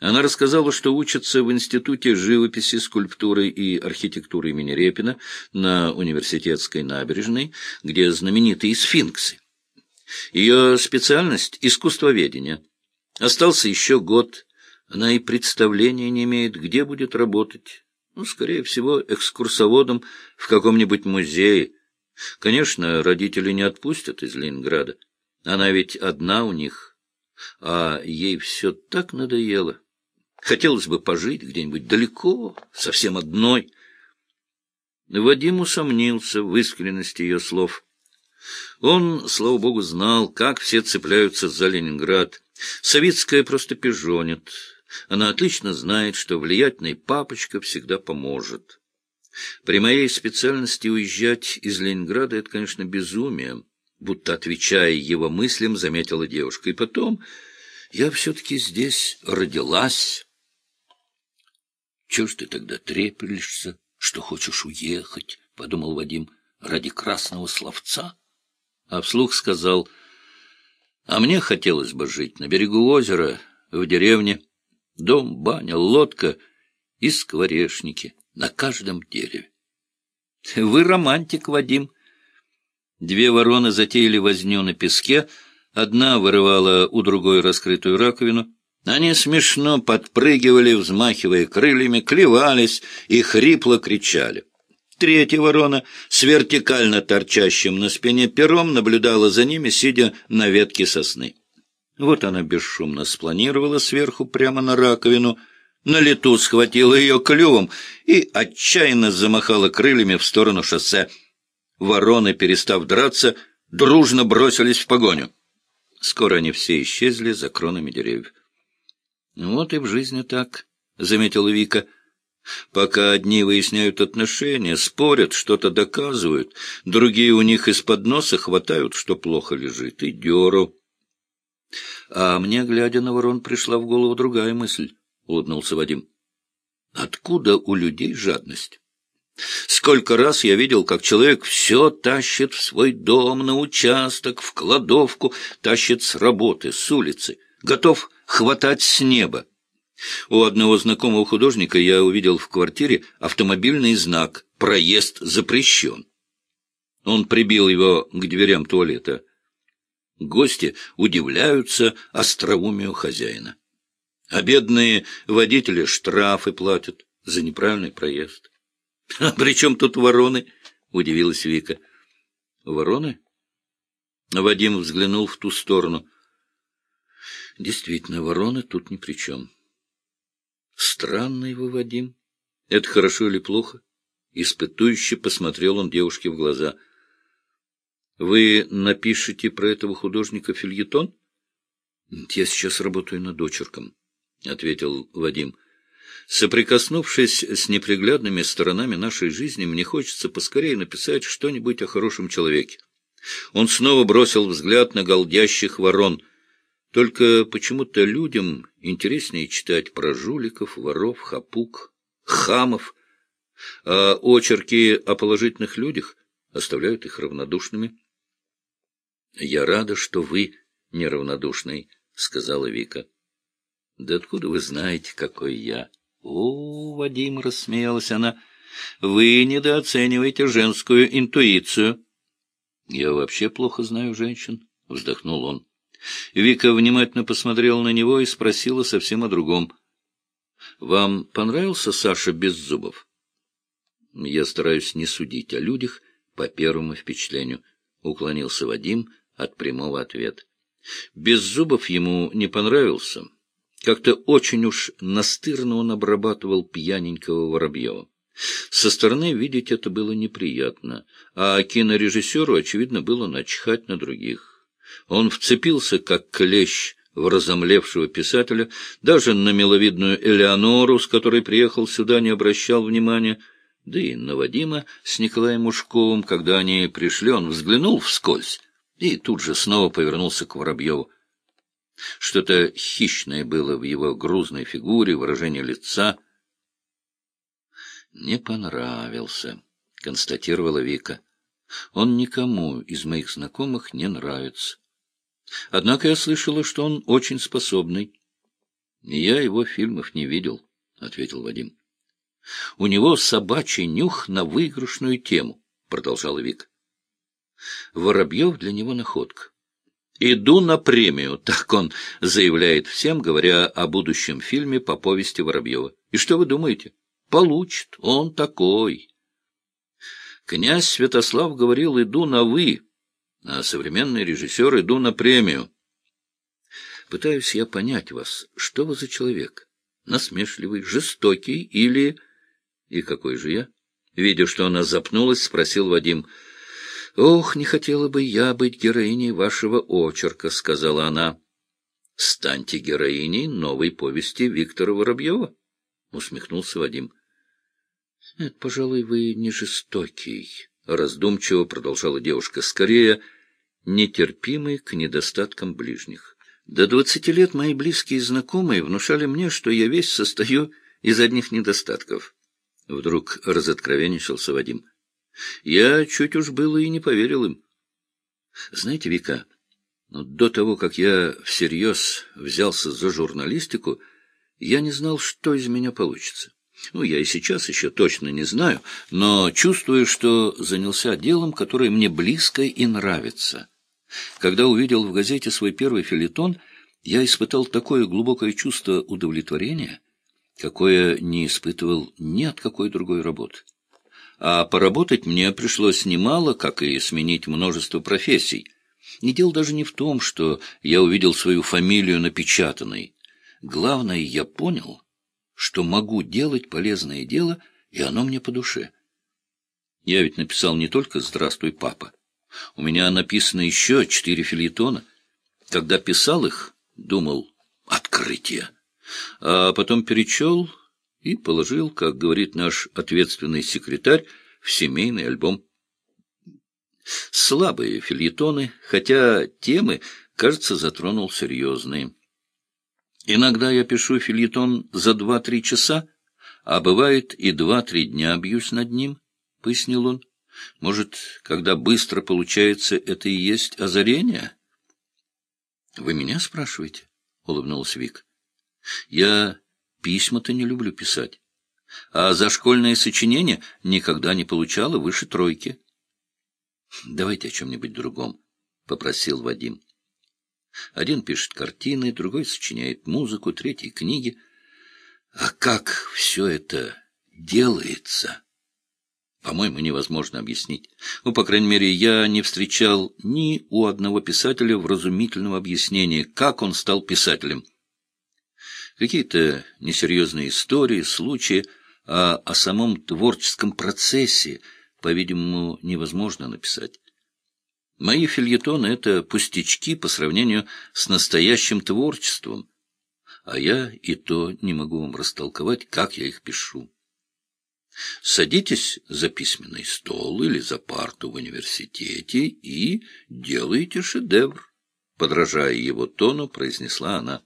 Она рассказала, что учится в Институте живописи, скульптуры и архитектуры имени Репина на университетской набережной, где знаменитые сфинксы. Ее специальность — искусствоведение. Остался еще год. Она и представления не имеет, где будет работать. Ну, скорее всего, экскурсоводом в каком-нибудь музее. Конечно, родители не отпустят из Ленинграда. Она ведь одна у них, а ей все так надоело. Хотелось бы пожить где-нибудь далеко, совсем одной. Вадим усомнился в искренности ее слов. Он, слава богу, знал, как все цепляются за Ленинград. Савицкая просто пижонит. Она отлично знает, что влиятельный папочка всегда поможет. При моей специальности уезжать из Ленинграда — это, конечно, безумие, будто отвечая его мыслям, заметила девушка. И потом, я все-таки здесь родилась. Чего ж ты тогда треплешься, что хочешь уехать, — подумал Вадим, — ради красного словца? А вслух сказал, — а мне хотелось бы жить на берегу озера, в деревне, дом, баня, лодка и скворечники на каждом дереве. — Вы романтик, Вадим. Две вороны затеяли возню на песке, одна вырывала у другой раскрытую раковину — они смешно подпрыгивали, взмахивая крыльями, клевались и хрипло кричали. Третья ворона с вертикально торчащим на спине пером наблюдала за ними, сидя на ветке сосны. Вот она бесшумно спланировала сверху прямо на раковину, на лету схватила ее клювом и отчаянно замахала крыльями в сторону шоссе. Вороны, перестав драться, дружно бросились в погоню. Скоро они все исчезли за кронами деревьев. Вот и в жизни так, — заметила Вика. Пока одни выясняют отношения, спорят, что-то доказывают, другие у них из-под носа хватают, что плохо лежит, и деру. А мне, глядя на ворон, пришла в голову другая мысль, — улыбнулся Вадим. Откуда у людей жадность? Сколько раз я видел, как человек все тащит в свой дом, на участок, в кладовку, тащит с работы, с улицы, готов хватать с неба. У одного знакомого художника я увидел в квартире автомобильный знак «Проезд запрещен». Он прибил его к дверям туалета. Гости удивляются остроумию хозяина. А бедные водители штрафы платят за неправильный проезд. — А при чем тут вороны? — удивилась Вика. — Вороны? Вадим взглянул в ту сторону — Действительно, вороны тут ни при чем. Странный вы, Вадим. Это хорошо или плохо? Испытующе посмотрел он девушке в глаза. Вы напишете про этого художника фильетон? Я сейчас работаю над очерком, — ответил Вадим. Соприкоснувшись с неприглядными сторонами нашей жизни, мне хочется поскорее написать что-нибудь о хорошем человеке. Он снова бросил взгляд на голдящих ворон — только почему-то людям интереснее читать про жуликов, воров, хапук, хамов, а очерки о положительных людях оставляют их равнодушными. — Я рада, что вы неравнодушный, — сказала Вика. — Да откуда вы знаете, какой я? — О, Вадим, — рассмеялась она, — вы недооцениваете женскую интуицию. — Я вообще плохо знаю женщин, — вздохнул он. Вика внимательно посмотрела на него и спросила совсем о другом. — Вам понравился Саша Беззубов? — Я стараюсь не судить о людях по первому впечатлению, — уклонился Вадим от прямого ответа. Беззубов ему не понравился. Как-то очень уж настырно он обрабатывал пьяненького Воробьева. Со стороны видеть это было неприятно, а кинорежиссеру, очевидно, было начхать на других. Он вцепился, как клещ, в разомлевшего писателя, даже на миловидную Элеонору, с которой приехал сюда, не обращал внимания, да и на Вадима с Николаем Ушковым, когда они пришли, он взглянул вскользь и тут же снова повернулся к Воробьеву. Что-то хищное было в его грузной фигуре, выражение лица. «Не понравился», — констатировала Вика. «Он никому из моих знакомых не нравится. Однако я слышала, что он очень способный. — Я его фильмов не видел, — ответил Вадим. — У него собачий нюх на выигрышную тему, — продолжала Вик. Воробьев для него находка. «Иду на премию», — так он заявляет всем, говоря о будущем фильме по повести Воробьева. И что вы думаете? Получит. Он такой. Князь Святослав говорил «иду на «вы», а современный режиссер «иду на премию». Пытаюсь я понять вас, что вы за человек? Насмешливый, жестокий или... И какой же я? Видя, что она запнулась, спросил Вадим. — Ох, не хотела бы я быть героиней вашего очерка, — сказала она. — Станьте героиней новой повести Виктора Воробьева, — усмехнулся Вадим. — Нет, пожалуй, вы не жестокий, — раздумчиво продолжала девушка. — Скорее, нетерпимый к недостаткам ближних. До двадцати лет мои близкие и знакомые внушали мне, что я весь состою из одних недостатков. Вдруг разоткровенничался Вадим. Я чуть уж было и не поверил им. Знаете, Вика, до того, как я всерьез взялся за журналистику, я не знал, что из меня получится. Ну, я и сейчас еще точно не знаю, но чувствую, что занялся делом, которое мне близко и нравится. Когда увидел в газете свой первый филитон, я испытал такое глубокое чувство удовлетворения, какое не испытывал ни от какой другой работы. А поработать мне пришлось немало, как и сменить множество профессий. И дело даже не в том, что я увидел свою фамилию напечатанной. Главное, я понял, что могу делать полезное дело, и оно мне по душе. Я ведь написал не только «Здравствуй, папа». У меня написано еще четыре филитона. Когда писал их, думал «открытие», а потом перечел и положил, как говорит наш ответственный секретарь, в семейный альбом. Слабые фильетоны, хотя темы, кажется, затронул серьезные. Иногда я пишу фильетон за два-три часа, а бывает и два-три дня бьюсь над ним, — пояснил он. Может, когда быстро получается, это и есть озарение? — Вы меня спрашиваете? — улыбнулась Вик. — Я письма-то не люблю писать, а за школьное сочинение никогда не получала выше тройки. — Давайте о чем-нибудь другом, — попросил Вадим. Один пишет картины, другой сочиняет музыку, третий — книги. А как все это делается? По-моему, невозможно объяснить. Ну, по крайней мере, я не встречал ни у одного писателя вразумительного объяснения, как он стал писателем. Какие-то несерьезные истории, случаи, а о самом творческом процессе, по-видимому, невозможно написать. Мои фильетоны — это пустячки по сравнению с настоящим творчеством, а я и то не могу вам растолковать, как я их пишу. Садитесь за письменный стол или за парту в университете и делаете шедевр. Подражая его тону, произнесла она.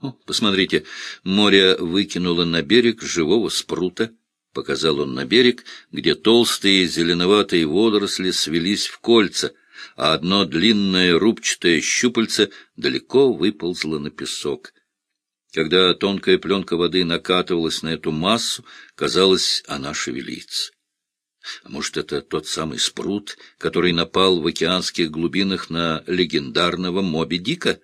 О, посмотрите, море выкинуло на берег живого спрута. Показал он на берег, где толстые зеленоватые водоросли свелись в кольца, а одно длинное рубчатое щупальце далеко выползло на песок. Когда тонкая пленка воды накатывалась на эту массу, казалось, она шевелится. А может, это тот самый спрут, который напал в океанских глубинах на легендарного Моби Дика?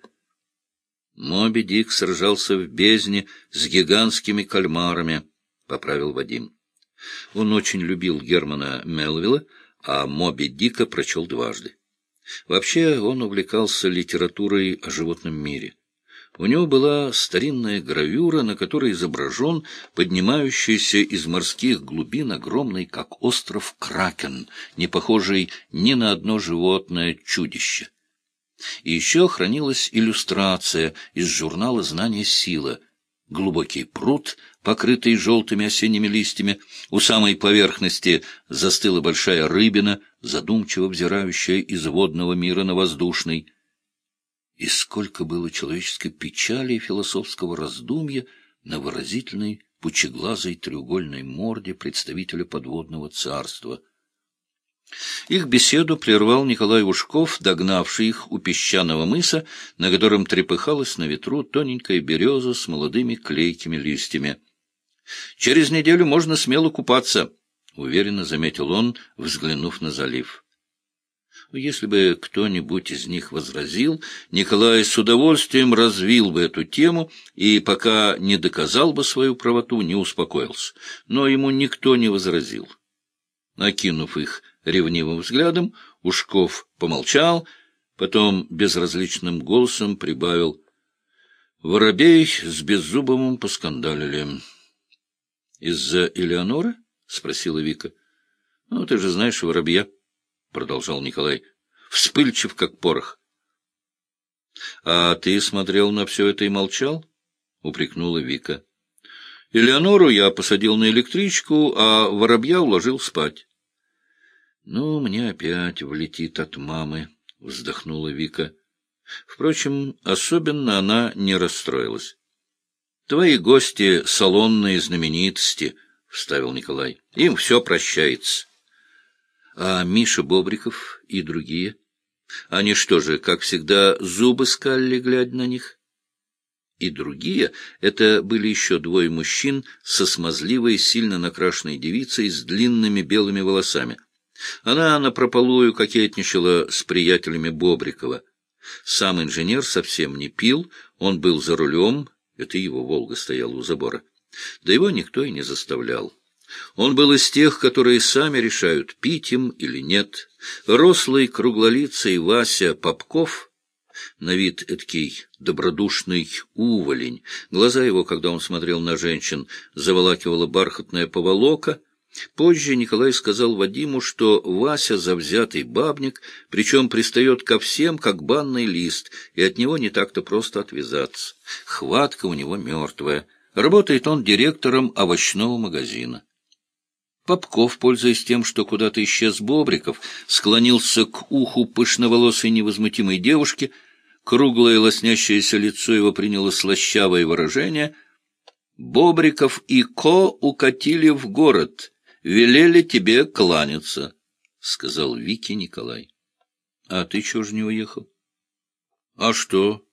Моби Дик сражался в бездне с гигантскими кальмарами, — поправил Вадим. Он очень любил Германа Мелвилла, а Моби Дика прочел дважды. Вообще он увлекался литературой о животном мире. У него была старинная гравюра, на которой изображен поднимающийся из морских глубин огромный, как остров, кракен, не похожий ни на одно животное чудище. И еще хранилась иллюстрация из журнала «Знание сила», глубокий пруд, покрытый желтыми осенними листьями, у самой поверхности застыла большая рыбина, задумчиво взирающая из водного мира на воздушный. И сколько было человеческой печали и философского раздумья на выразительной пучеглазой треугольной морде представителя подводного царства. Их беседу прервал Николай Ушков, догнавший их у песчаного мыса, на котором трепыхалась на ветру тоненькая береза с молодыми клейкими листьями. «Через неделю можно смело купаться», — уверенно заметил он, взглянув на залив. Если бы кто-нибудь из них возразил, Николай с удовольствием развил бы эту тему и, пока не доказал бы свою правоту, не успокоился. Но ему никто не возразил. Накинув их ревнивым взглядом, Ушков помолчал, потом безразличным голосом прибавил «Воробей с Беззубовым поскандалили». «Из-за Элеоноры?» — спросила Вика. «Ну, ты же знаешь воробья». — продолжал Николай, — вспыльчив, как порох. — А ты смотрел на все это и молчал? — упрекнула Вика. — Элеонору я посадил на электричку, а воробья уложил спать. — Ну, мне опять влетит от мамы, — вздохнула Вика. Впрочем, особенно она не расстроилась. — Твои гости — салонные знаменитости, — вставил Николай. — Им все прощается. А Миша Бобриков и другие? Они что же, как всегда, зубы скалили, глядя на них? И другие — это были еще двое мужчин со смазливой, сильно накрашенной девицей с длинными белыми волосами. Она напропалую кокетничала с приятелями Бобрикова. Сам инженер совсем не пил, он был за рулем, это его «Волга» стояла у забора. Да его никто и не заставлял. Он был из тех, которые сами решают, пить им или нет. Рослый круглолицый Вася Попков, на вид эдакий добродушный уволень, глаза его, когда он смотрел на женщин, заволакивала бархатная поволока. Позже Николай сказал Вадиму, что Вася завзятый бабник, причем пристает ко всем, как банный лист, и от него не так-то просто отвязаться. Хватка у него мертвая. Работает он директором овощного магазина. Попков, пользуясь тем, что куда-то исчез Бобриков, склонился к уху пышноволосой невозмутимой девушки. Круглое лоснящееся лицо его приняло слащавое выражение. «Бобриков и Ко укатили в город, велели тебе кланяться», — сказал Вики Николай. «А ты чего же не уехал?» «А что,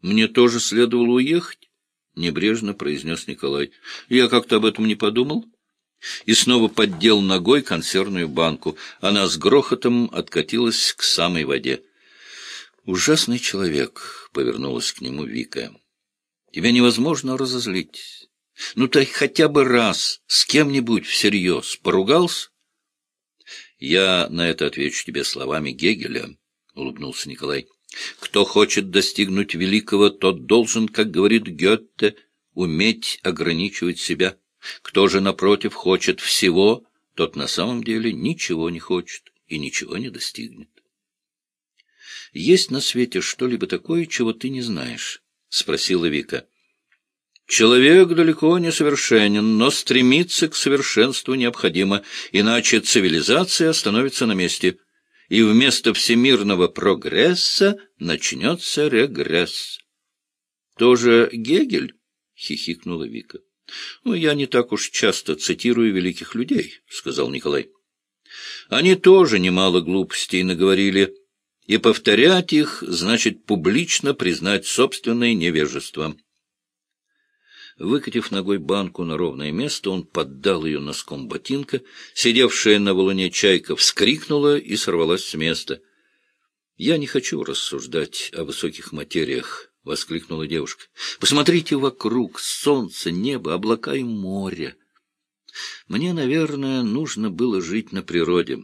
мне тоже следовало уехать?» — небрежно произнес Николай. «Я как-то об этом не подумал» и снова поддел ногой консервную банку. Она с грохотом откатилась к самой воде. «Ужасный человек», — повернулась к нему Вика. «Тебя невозможно разозлить. Ну, ты хотя бы раз с кем-нибудь всерьез поругался?» «Я на это отвечу тебе словами Гегеля», — улыбнулся Николай. «Кто хочет достигнуть великого, тот должен, как говорит Гетте, уметь ограничивать себя». Кто же, напротив, хочет всего, тот на самом деле ничего не хочет и ничего не достигнет. «Есть на свете что-либо такое, чего ты не знаешь?» — спросила Вика. «Человек далеко не совершенен, но стремиться к совершенству необходимо, иначе цивилизация остановится на месте, и вместо всемирного прогресса начнется регресс». «Тоже Гегель?» — хихикнула Вика. — Ну, я не так уж часто цитирую великих людей, — сказал Николай. Они тоже немало глупостей наговорили, и повторять их значит публично признать собственное невежество. Выкатив ногой банку на ровное место, он поддал ее носком ботинка. Сидевшая на валуне чайка вскрикнула и сорвалась с места. Я не хочу рассуждать о высоких материях, — воскликнула девушка. — Посмотрите вокруг, солнце, небо, облака и море. Мне, наверное, нужно было жить на природе.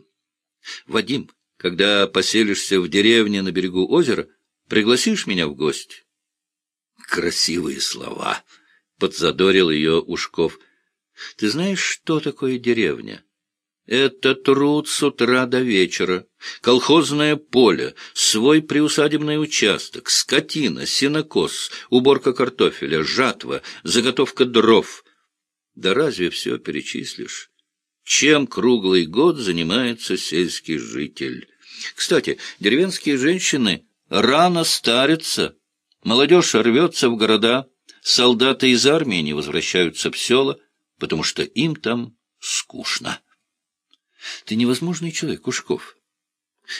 Вадим, когда поселишься в деревне на берегу озера, пригласишь меня в гости? Красивые слова, — подзадорил ее Ушков. Ты знаешь, что такое деревня? Это труд с утра до вечера, колхозное поле, свой приусадебный участок, скотина, сенокос, уборка картофеля, жатва, заготовка дров. Да разве все перечислишь? Чем круглый год занимается сельский житель? Кстати, деревенские женщины рано старятся, молодежь рвется в города, солдаты из армии не возвращаются в села, потому что им там скучно. Ты невозможный человек, Кушков.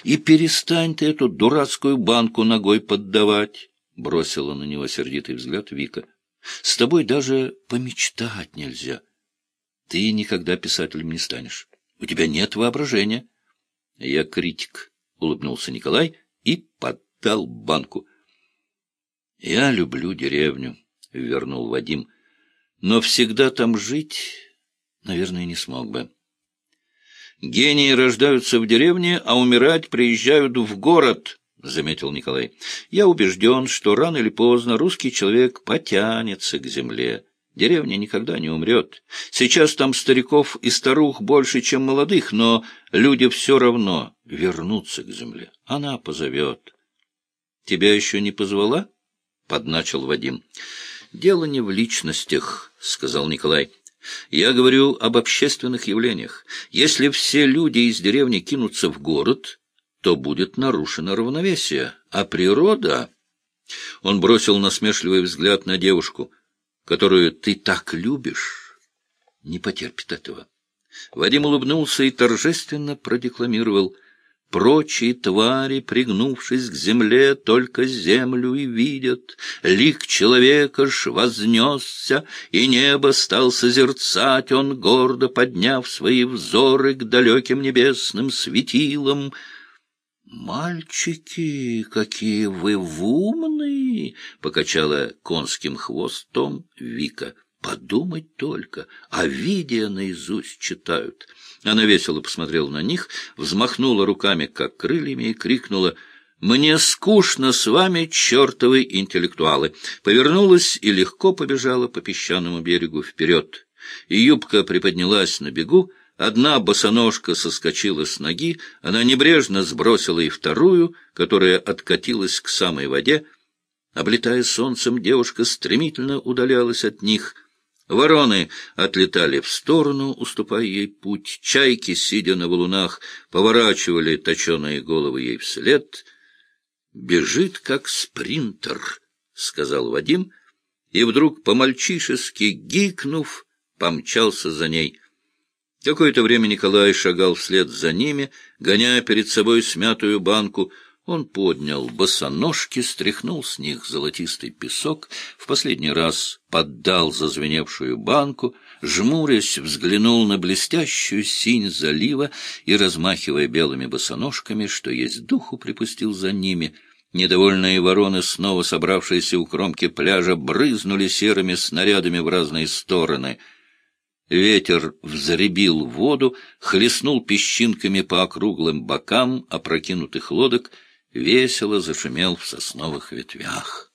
И перестань ты эту дурацкую банку ногой поддавать, — бросила на него сердитый взгляд Вика. — С тобой даже помечтать нельзя. Ты никогда писателем не станешь. У тебя нет воображения. — Я критик, — улыбнулся Николай и поддал банку. — Я люблю деревню, — вернул Вадим. — Но всегда там жить, наверное, не смог бы. Гении рождаются в деревне, а умирать приезжают в город, — заметил Николай. Я убежден, что рано или поздно русский человек потянется к земле. Деревня никогда не умрет. Сейчас там стариков и старух больше, чем молодых, но люди все равно вернутся к земле. Она позовет. — Тебя еще не позвала? — подначил Вадим. — Дело не в личностях, — сказал Николай. Я говорю об общественных явлениях. Если все люди из деревни кинутся в город, то будет нарушено равновесие. А природа... Он бросил насмешливый взгляд на девушку, которую ты так любишь, не потерпит этого. Вадим улыбнулся и торжественно продекламировал — Прочие твари, пригнувшись к земле, только землю и видят. Лик человека ж вознесся, и небо стал созерцать он, гордо подняв свои взоры к далеким небесным светилам. «Мальчики, какие вы умные!» — покачала конским хвостом Вика. «Подумать только, а видео наизусть читают». Она весело посмотрела на них, взмахнула руками, как крыльями, и крикнула «Мне скучно с вами, чертовы интеллектуалы!» Повернулась и легко побежала по песчаному берегу вперед. И юбка приподнялась на бегу, Одна босоножка соскочила с ноги, она небрежно сбросила и вторую, которая откатилась к самой воде. Облетая солнцем, девушка стремительно удалялась от них — Вороны отлетали в сторону, уступая ей путь. Чайки, сидя на валунах, поворачивали точеные головы ей вслед. «Бежит, как спринтер», — сказал Вадим, и вдруг, по-мальчишески гикнув, помчался за ней. Какое-то время Николай шагал вслед за ними, гоняя перед собой смятую банку — он поднял босоножки, стряхнул с них золотистый песок, в последний раз поддал зазвеневшую банку, жмурясь, взглянул на блестящую синь залива и, размахивая белыми босоножками, что есть духу, припустил за ними. Недовольные вороны, снова собравшиеся у кромки пляжа, брызнули серыми снарядами в разные стороны — Ветер взребил воду, хлестнул песчинками по округлым бокам опрокинутых лодок — весело зашумел в сосновых ветвях.